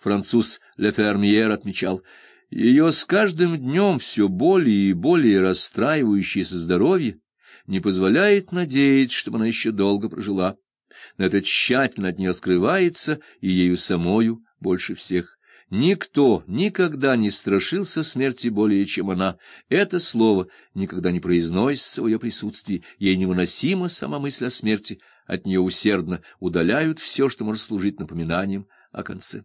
француз Лефермьер отмечал, ее с каждым днем все более и более расстраивающееся здоровье не позволяет надеяться, чтобы она еще долго прожила. Но это тщательно от нее скрывается и ею самою больше всех. Никто никогда не страшился смерти более, чем она. Это слово никогда не произносится в ее присутствии, ей невыносима сама мысль о смерти, от нее усердно удаляют все, что может служить напоминанием о конце.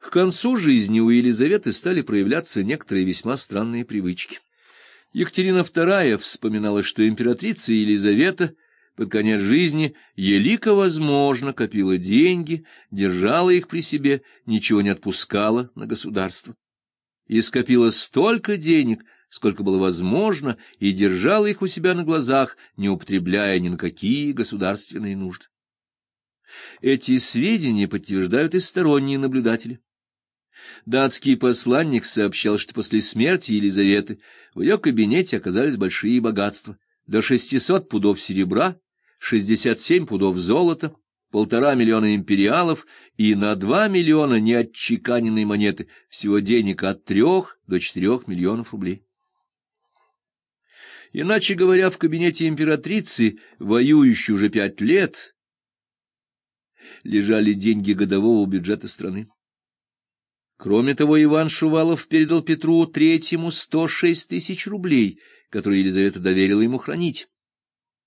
К концу жизни у Елизаветы стали проявляться некоторые весьма странные привычки. Екатерина II вспоминала, что императрица Елизавета под конец жизни елико возможно копила деньги, держала их при себе, ничего не отпускала на государство. И скопила столько денег, сколько было возможно, и держала их у себя на глазах, не употребляя ни на какие государственные нужды. Эти сведения подтверждают и сторонние наблюдатели. Датский посланник сообщал, что после смерти Елизаветы в ее кабинете оказались большие богатства. До 600 пудов серебра, 67 пудов золота, полтора миллиона империалов и на два миллиона неотчеканенной монеты, всего денег от трех до четырех миллионов рублей. Иначе говоря, в кабинете императрицы, воюющей уже пять лет, лежали деньги годового бюджета страны. Кроме того, Иван Шувалов передал Петру Третьему сто шесть тысяч рублей, которые Елизавета доверила ему хранить.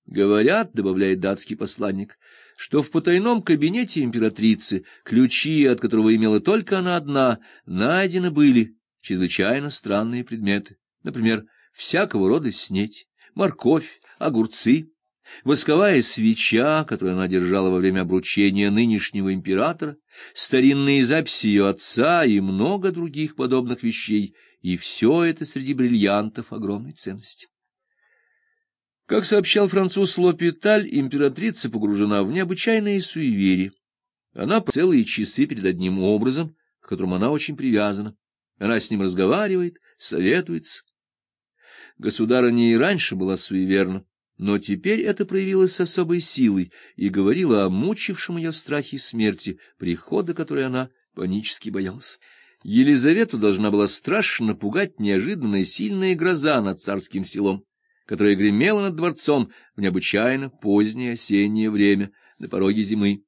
Говорят, добавляет датский посланник, что в потайном кабинете императрицы, ключи от которого имела только она одна, найдены были чрезвычайно странные предметы, например, всякого рода снеть, морковь, огурцы, восковая свеча, которую она держала во время обручения нынешнего императора, старинные записи ее отца и много других подобных вещей, и все это среди бриллиантов огромной ценности. Как сообщал француз Лопиталь, императрица погружена в необычайные суеверия. Она по целые часы перед одним образом, к которому она очень привязана. Она с ним разговаривает, советуется. Государыня и раньше была суеверна, но теперь это проявилось с особой силой и говорило о мучившем ее страхе смерти, прихода которой она панически боялась. Елизавету должна была страшно пугать неожиданная сильная гроза над царским селом, которая гремела над дворцом в необычайно позднее осеннее время, на пороге зимы.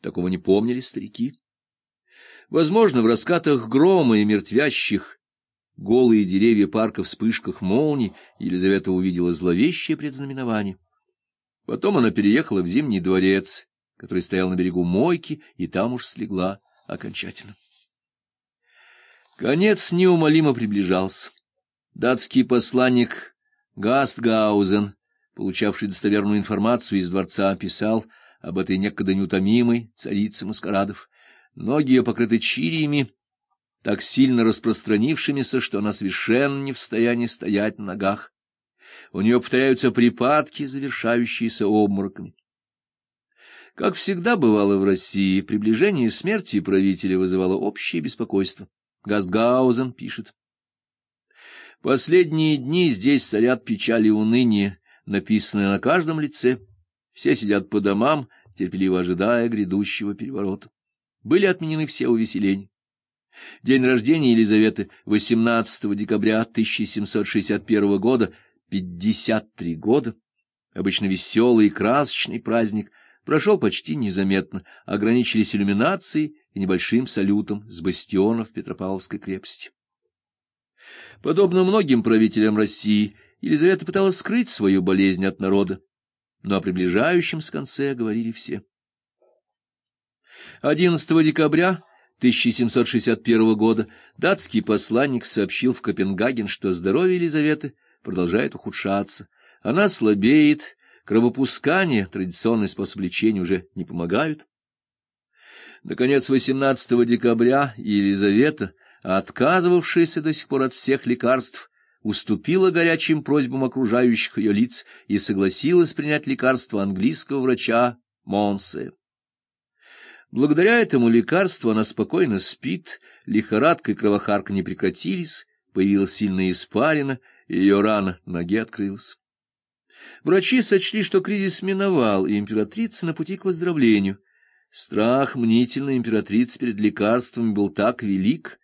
Такого не помнили старики. Возможно, в раскатах грома и мертвящих голые деревья парка в вспышках молний, Елизавета увидела зловещее предзнаменование. Потом она переехала в Зимний дворец, который стоял на берегу Мойки, и там уж слегла окончательно. Конец неумолимо приближался. Датский посланник Гастгаузен, получавший достоверную информацию из дворца, писал об этой некогда неутомимой царице маскарадов. Ноги ее покрыты чириями, так сильно распространившимися, что она совершенно не в состоянии стоять на ногах. У нее повторяются припадки, завершающиеся обмороками. Как всегда бывало в России, приближение смерти правителя вызывало общее беспокойство. Гастгаузен пишет. Последние дни здесь царят печали и уныние, написанные на каждом лице. Все сидят по домам, терпеливо ожидая грядущего переворота. Были отменены все увеселения. День рождения Елизаветы 18 декабря 1761 года, 53 года, обычно веселый и красочный праздник, прошел почти незаметно, ограничились иллюминацией и небольшим салютом с бастионов Петропавловской крепости. Подобно многим правителям России, Елизавета пыталась скрыть свою болезнь от народа, но о приближающемся конце говорили все. 11 декабря 1761 года датский посланник сообщил в Копенгаген, что здоровье Елизаветы продолжает ухудшаться. Она слабеет, кровопускание, традиционный способ лечения, уже не помогают. Наконец, 18 декабря Елизавета, отказывавшаяся до сих пор от всех лекарств, уступила горячим просьбам окружающих ее лиц и согласилась принять лекарство английского врача Монсе. Благодаря этому лекарству она спокойно спит, лихорадка и кровохарка не прекратились, появилась сильная испарина, и ее рана на ноге открылась. Врачи сочли, что кризис миновал, и императрица на пути к выздоровлению. Страх мнительной императрицы перед лекарствами был так велик,